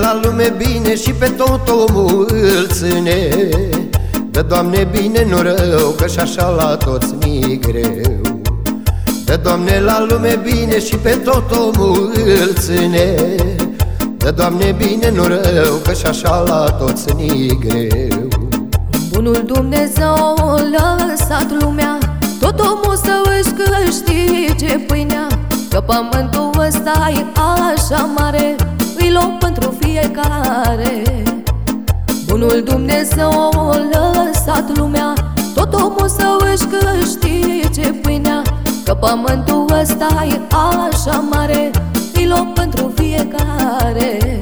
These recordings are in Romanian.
la lume bine și pe tot omul îl ține. Dă, Doamne, bine, nu rău, că și așa la toți mi greu. Dă, Doamne, la lume bine și pe tot omul îl ține. Dă, Doamne, bine, nu rău, că și așa la toți mi greu. Bunul Dumnezeu a lăsat lumea Tot omul să își câștige pâinea Că pământul ăsta e așa mare Îi luăm pentru fiecare. Bunul Dumnezeu a lăsat lumea Tot omul să își câștige pâinea Că pământul ăsta e așa mare Îi luăm pentru fiecare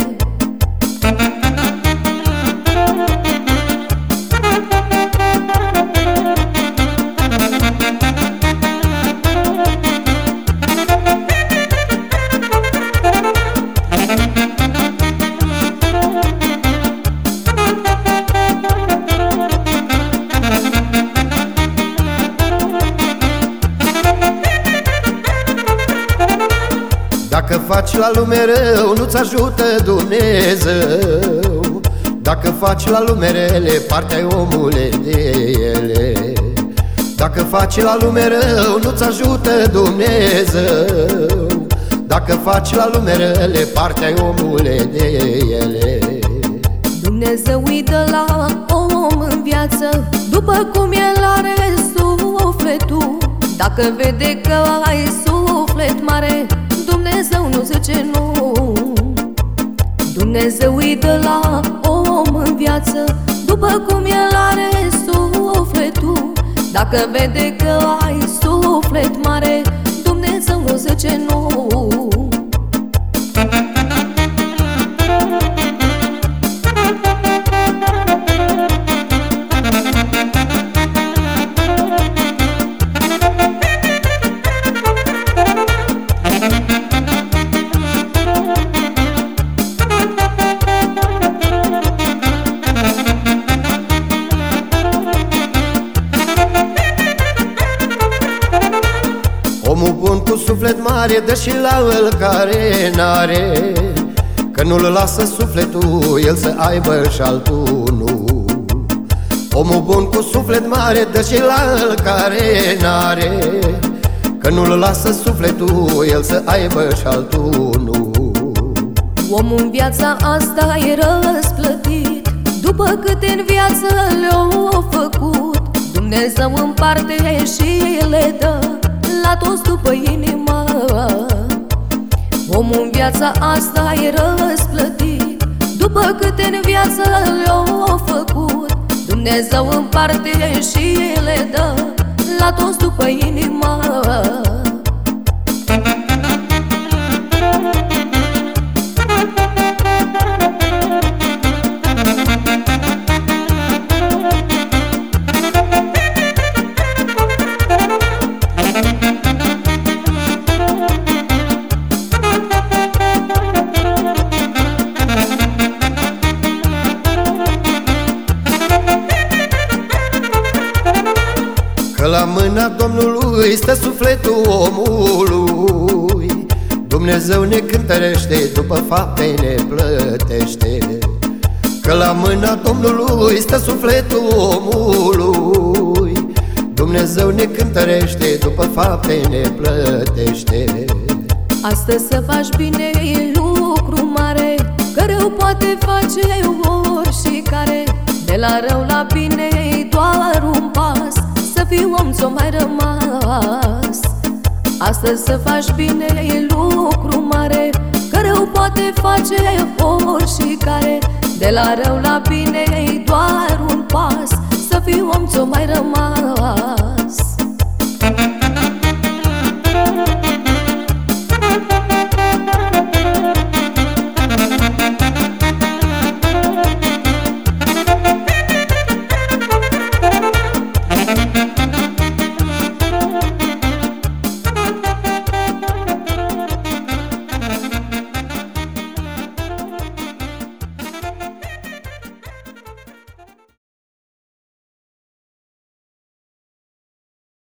faci la lume rău, nu-ți ajută Dumnezeu. Dacă faci la lume rele, partea omule de ele. Dacă faci la lume rău, nu-ți ajută Dumnezeu. Dacă faci la lume rele, partea omule de ele. Dumnezeu îi dă la om în viață După cum el are sufletul Dacă vede că ai suflet mare Dumnezeu nu zice nu. Dumnezeu îi dă la om în viață După cum el are sufletul. Dacă vede că ai Omul bun cu suflet mare dă și la el care n-are. Că nu-l lasă sufletul, el să aibă și altul nu. Omul bun cu suflet mare dă și la el care n-are. Că nu-l lasă sufletul, el să aibă și altul nu. Omul în viața asta e răsplătit După câte în viață le-au făcut. Dumnezeu împarte și le dă La toți după inimă Omul în viața asta e răsplătit. După câte în viață le-au făcut Dumnezeu împarte și le dă. La toți după inimă la mâna Domnului stă sufletul omului. Dumnezeu ne cântărește, după fapte ne plătește. Că la mâna Domnului stă sufletul omului. Dumnezeu ne cântărește, după fapte ne plătește. Astăzi să faci bine e lucru mare Că rău poate face oricare De la rău la bine Să fii om ți-o mai rămas. Astăzi să faci bine e lucru mare Că rău poate face oricare De la rău la bine e doar un pas Să fii om ți-o mai rămas